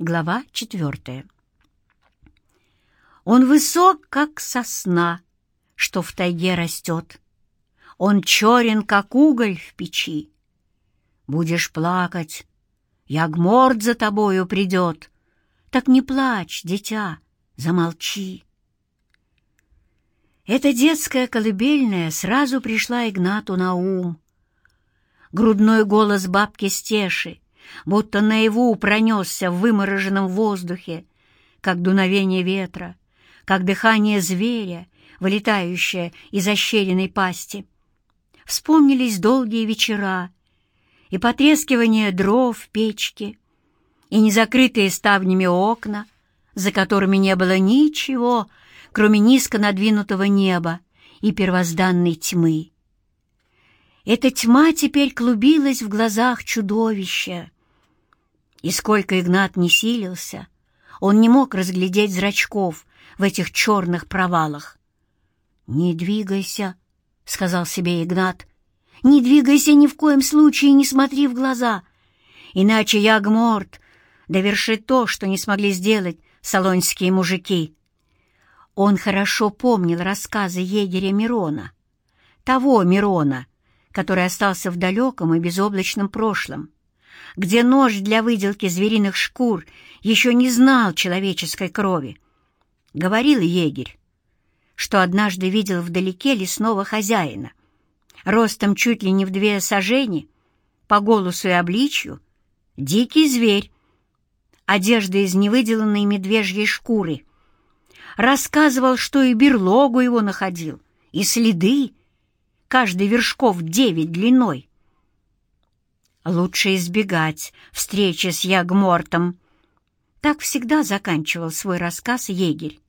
Глава четвертая. Он высок, как сосна, что в тайге растет. Он черен, как уголь в печи. Будешь плакать, ягморд за тобою придет. Так не плачь, дитя, замолчи. Эта детская колыбельная сразу пришла Игнату на ум. Грудной голос бабки Стеши — будто наяву пронесся в вымороженном воздухе, как дуновение ветра, как дыхание зверя, вылетающее из ощеренной пасти. Вспомнились долгие вечера и потрескивание дров в печке, и незакрытые ставнями окна, за которыми не было ничего, кроме низко надвинутого неба и первозданной тьмы. Эта тьма теперь клубилась в глазах чудовища, и сколько Игнат не силился, он не мог разглядеть зрачков в этих черных провалах. «Не двигайся», — сказал себе Игнат, — «не двигайся ни в коем случае, не смотри в глаза, иначе Ягморт довершит то, что не смогли сделать салонские мужики». Он хорошо помнил рассказы егеря Мирона, того Мирона, который остался в далеком и безоблачном прошлом где нож для выделки звериных шкур еще не знал человеческой крови. Говорил егерь, что однажды видел вдалеке лесного хозяина, ростом чуть ли не в две сажени, по голосу и обличью, дикий зверь, одежда из невыделанной медвежьей шкуры. Рассказывал, что и берлогу его находил, и следы, каждый вершков девять длиной — Лучше избегать встречи с Ягмортом. Так всегда заканчивал свой рассказ егерь.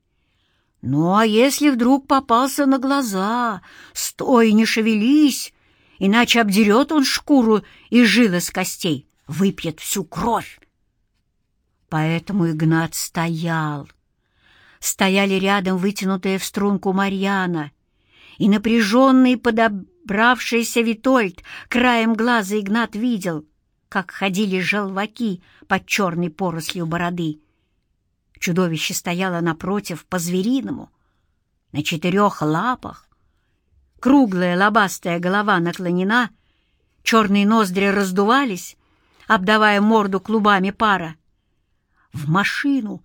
Ну, а если вдруг попался на глаза, стой, не шевелись, иначе обдерет он шкуру и жилы с костей, выпьет всю кровь. Поэтому Игнат стоял. Стояли рядом вытянутые в струнку Марьяна и напряженный подоб Бравшийся Витольд краем глаза Игнат видел, как ходили желваки под черной порослью бороды. Чудовище стояло напротив по-звериному, на четырех лапах. Круглая лобастая голова наклонена, черные ноздри раздувались, обдавая морду клубами пара. «В машину!»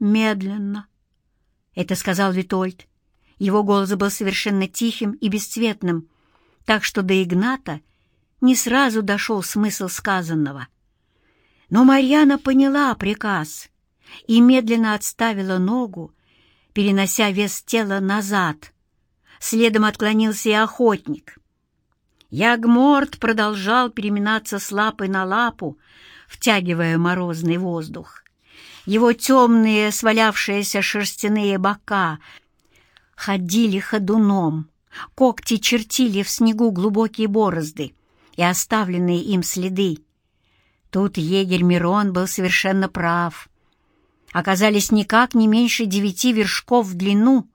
«Медленно!» — это сказал Витольд. Его голос был совершенно тихим и бесцветным, так что до Игната не сразу дошел смысл сказанного. Но Марьяна поняла приказ и медленно отставила ногу, перенося вес тела назад. Следом отклонился и охотник. Ягморт продолжал переминаться с лапы на лапу, втягивая морозный воздух. Его темные, свалявшиеся шерстяные бока ходили ходуном, когти чертили в снегу глубокие борозды и оставленные им следы. Тут егерь Мирон был совершенно прав. Оказались никак не меньше девяти вершков в длину.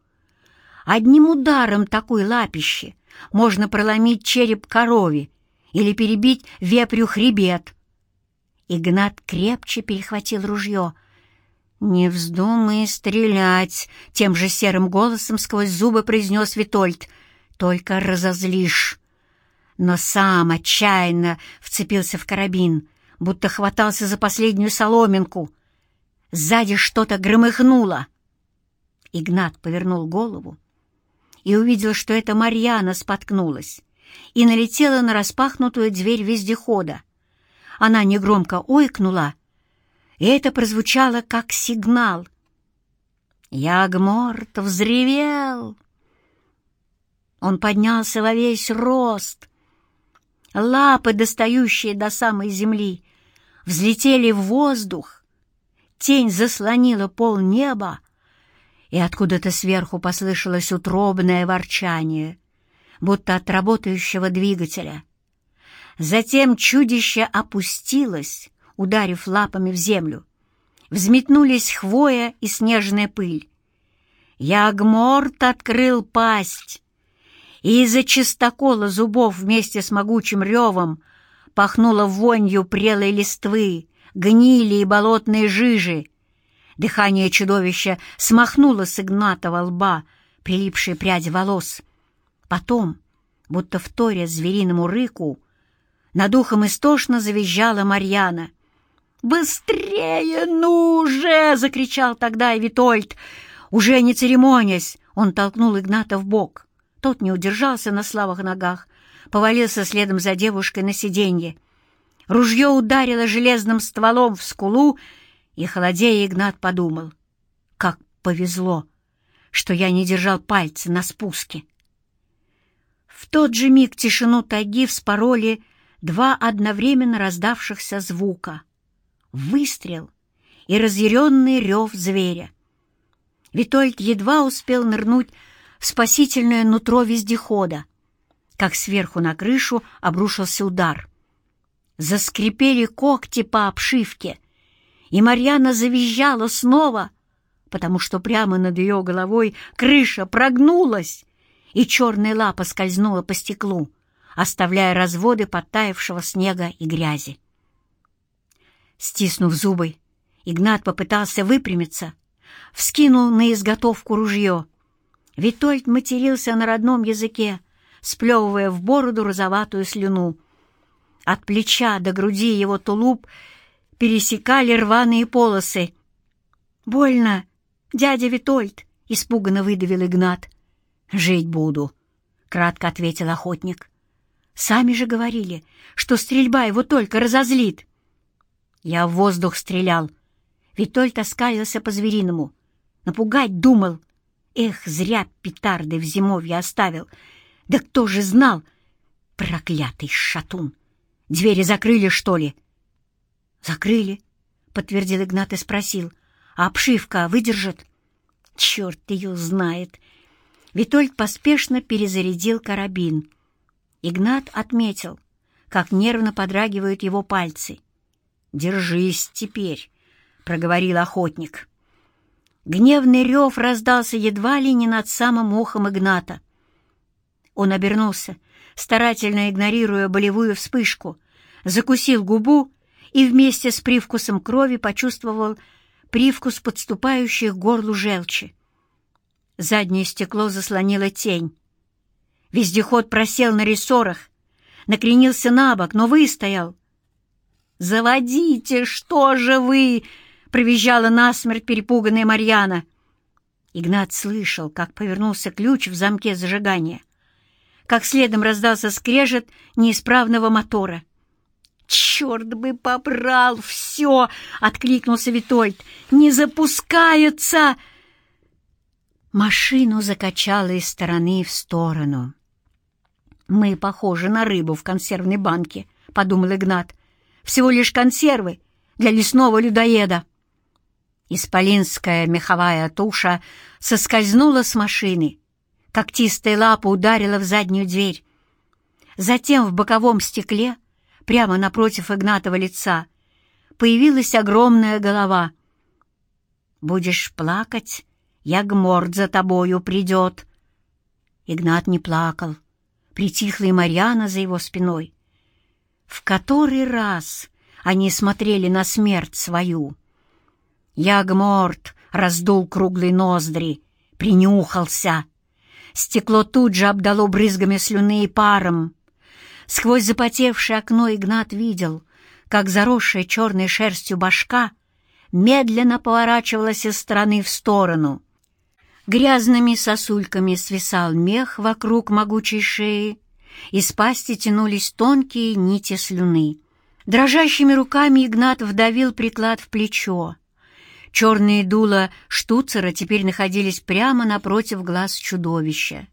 Одним ударом такой лапищи можно проломить череп корове или перебить вепрю хребет. Игнат крепче перехватил ружье — «Не вздумай стрелять!» — тем же серым голосом сквозь зубы произнес Витольд. «Только разозлишь!» Но сам отчаянно вцепился в карабин, будто хватался за последнюю соломинку. Сзади что-то громыхнуло. Игнат повернул голову и увидел, что это Марьяна споткнулась и налетела на распахнутую дверь вездехода. Она негромко ойкнула и это прозвучало как сигнал. Ягморт взревел. Он поднялся во весь рост. Лапы, достающие до самой земли, взлетели в воздух. Тень заслонила пол неба, и откуда-то сверху послышалось утробное ворчание, будто от работающего двигателя. Затем чудище опустилось, ударив лапами в землю. Взметнулись хвоя и снежная пыль. Ягморт открыл пасть, и из-за чистокола зубов вместе с могучим ревом пахнуло вонью прелой листвы, гнили и болотные жижи. Дыхание чудовища смахнуло с Игнатова лба прилипшие пряди волос. Потом, будто вторя звериному рыку, над ухом истошно завизжала Марьяна. «Быстрее, ну же!» — закричал тогда и. Уже не церемонясь, он толкнул Игната в бок. Тот не удержался на слабых ногах, повалился следом за девушкой на сиденье. Ружье ударило железным стволом в скулу, и, холодея, Игнат подумал, как повезло, что я не держал пальцы на спуске. В тот же миг тишину тайги вспороли два одновременно раздавшихся звука. Выстрел и разъяренный рев зверя. Витольд едва успел нырнуть в спасительное нутро вездехода, как сверху на крышу обрушился удар. Заскрипели когти по обшивке, и Марьяна завизжала снова, потому что прямо над ее головой крыша прогнулась, и черная лапа скользнула по стеклу, оставляя разводы подтаявшего снега и грязи. Стиснув зубы, Игнат попытался выпрямиться, вскинул на изготовку ружье. Витольд матерился на родном языке, сплевывая в бороду розоватую слюну. От плеча до груди его тулуп пересекали рваные полосы. «Больно, дядя Витольд!» — испуганно выдавил Игнат. «Жить буду», — кратко ответил охотник. «Сами же говорили, что стрельба его только разозлит». Я в воздух стрелял. Витольд оскалился по-звериному. Напугать думал. Эх, зря петарды в зимовье оставил. Да кто же знал? Проклятый шатун! Двери закрыли, что ли? Закрыли, — подтвердил Игнат и спросил. А обшивка выдержит? Черт ее знает! Витольд поспешно перезарядил карабин. Игнат отметил, как нервно подрагивают его пальцы. «Держись теперь», — проговорил охотник. Гневный рев раздался едва ли не над самым ухом Игната. Он обернулся, старательно игнорируя болевую вспышку, закусил губу и вместе с привкусом крови почувствовал привкус подступающих к горлу желчи. Заднее стекло заслонило тень. Вездеход просел на рессорах, накренился на бок, но выстоял. «Заводите, что же вы!» — провизжала насмерть перепуганная Марьяна. Игнат слышал, как повернулся ключ в замке зажигания, как следом раздался скрежет неисправного мотора. «Черт бы побрал все!» — откликнулся Витольд. «Не запускается!» Машину закачало из стороны в сторону. «Мы похожи на рыбу в консервной банке», — подумал Игнат. «Всего лишь консервы для лесного людоеда». Исполинская меховая туша соскользнула с машины. Когтистая лапа ударила в заднюю дверь. Затем в боковом стекле, прямо напротив Игнатова лица, появилась огромная голова. «Будешь плакать?» Ягморд за тобою придет. Игнат не плакал. Притихла и Марьяна за его спиной. В который раз они смотрели на смерть свою. Ягморд раздул круглые ноздри, принюхался. Стекло тут же обдало брызгами слюны и паром. Сквозь запотевшее окно Игнат видел, как заросшая черной шерстью башка медленно поворачивалась из стороны в сторону — Грязными сосульками свисал мех вокруг могучей шеи, из пасти тянулись тонкие нити слюны. Дрожащими руками Игнат вдавил приклад в плечо. Черные дула штуцера теперь находились прямо напротив глаз чудовища.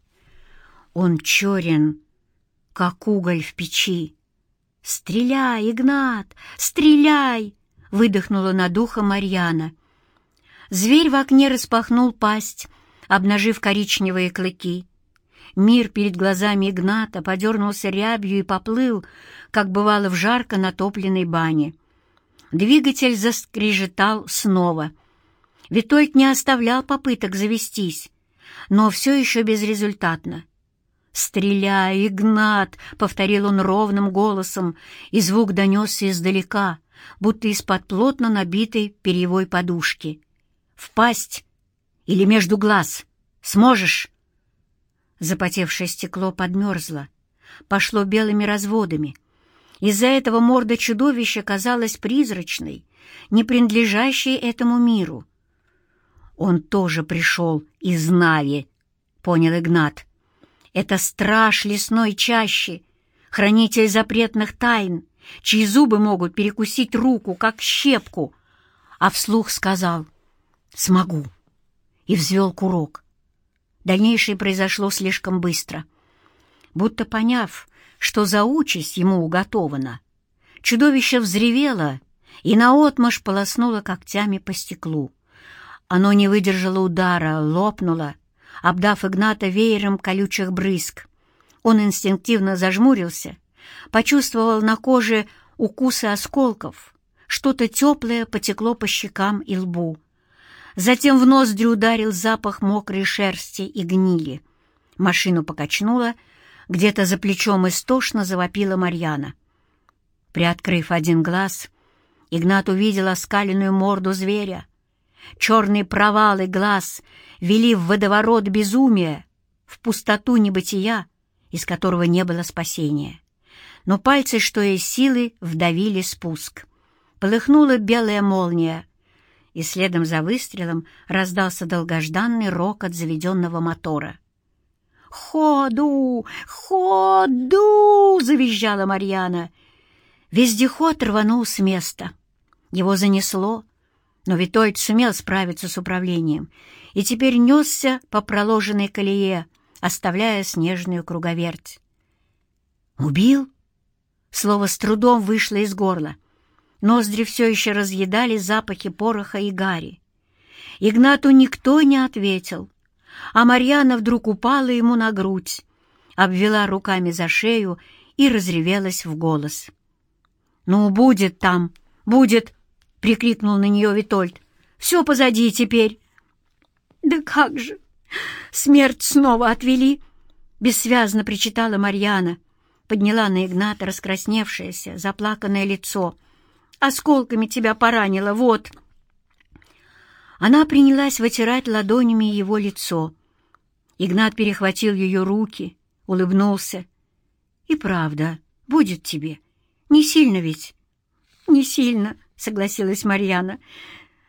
Он черен, как уголь в печи. «Стреляй, Игнат, стреляй!» — выдохнула над ухом Марьяна. Зверь в окне распахнул пасть, обнажив коричневые клыки. Мир перед глазами Игната подернулся рябью и поплыл, как бывало в жарко натопленной бане. Двигатель заскрежетал снова. Витольд не оставлял попыток завестись, но все еще безрезультатно. «Стреляй, Игнат!» — повторил он ровным голосом, и звук донесся издалека, будто из-под плотно набитой перьевой подушки. «В пасть или между глаз? Сможешь?» Запотевшее стекло подмерзло, пошло белыми разводами. Из-за этого морда чудовища казалась призрачной, не принадлежащей этому миру. «Он тоже пришел из Нави», — понял Игнат. «Это страж лесной чащи, хранитель запретных тайн, чьи зубы могут перекусить руку, как щепку». А вслух сказал «Смогу» и взвел курок. Дальнейшее произошло слишком быстро. Будто поняв, что за участь ему уготована, чудовище взревело и наотмашь полоснуло когтями по стеклу. Оно не выдержало удара, лопнуло, обдав Игната веером колючих брызг. Он инстинктивно зажмурился, почувствовал на коже укусы осколков, что-то теплое потекло по щекам и лбу. Затем в ноздри ударил запах мокрой шерсти и гнили. Машину покачнуло, где-то за плечом истошно завопила Марьяна. Приоткрыв один глаз, Игнат увидел оскаленную морду зверя. Черные провалы глаз вели в водоворот безумия, в пустоту небытия, из которого не было спасения. Но пальцы, что из силы, вдавили спуск. Полыхнула белая молния, и следом за выстрелом раздался долгожданный рокот заведенного мотора. «Ходу! Ходу!» — завизжала Марьяна. Вездеход рванул с места. Его занесло, но Витольд сумел справиться с управлением и теперь несся по проложенной колее, оставляя снежную круговерть. «Убил?» Слово с трудом вышло из горла — Ноздри все еще разъедали запахи пороха и гари. Игнату никто не ответил, а Марьяна вдруг упала ему на грудь, обвела руками за шею и разревелась в голос. «Ну, будет там, будет!» — прикрикнул на нее Витольд. «Все позади теперь!» «Да как же! Смерть снова отвели!» — бессвязно причитала Марьяна, подняла на Игната раскрасневшееся, заплаканное лицо — Осколками тебя поранило, вот!» Она принялась вытирать ладонями его лицо. Игнат перехватил ее руки, улыбнулся. «И правда, будет тебе. Не сильно ведь?» «Не сильно», — согласилась Марьяна.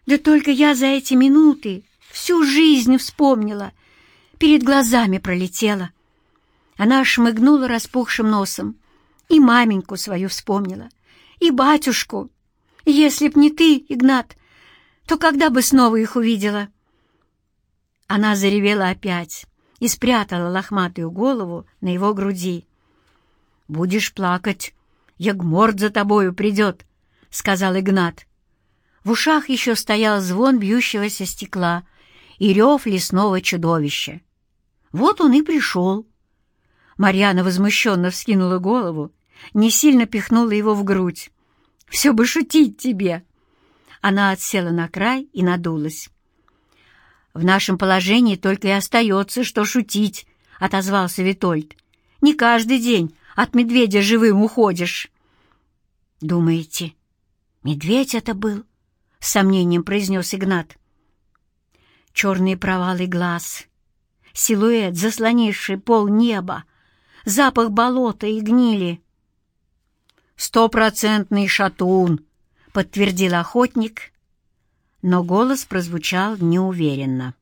«Да только я за эти минуты всю жизнь вспомнила. Перед глазами пролетела». Она шмыгнула распухшим носом. И маменьку свою вспомнила, и батюшку, если б не ты, Игнат, то когда бы снова их увидела?» Она заревела опять и спрятала лохматую голову на его груди. «Будешь плакать, Ягморд за тобою придет», — сказал Игнат. В ушах еще стоял звон бьющегося стекла и рев лесного чудовища. Вот он и пришел. Марьяна возмущенно вскинула голову, не сильно пихнула его в грудь. Все бы шутить тебе!» Она отсела на край и надулась. «В нашем положении только и остается, что шутить», — отозвался Витольд. «Не каждый день от медведя живым уходишь». «Думаете, медведь это был?» — с сомнением произнес Игнат. Черные провалы глаз, силуэт, заслонивший пол неба, запах болота и гнили — «Стопроцентный шатун», — подтвердил охотник, но голос прозвучал неуверенно.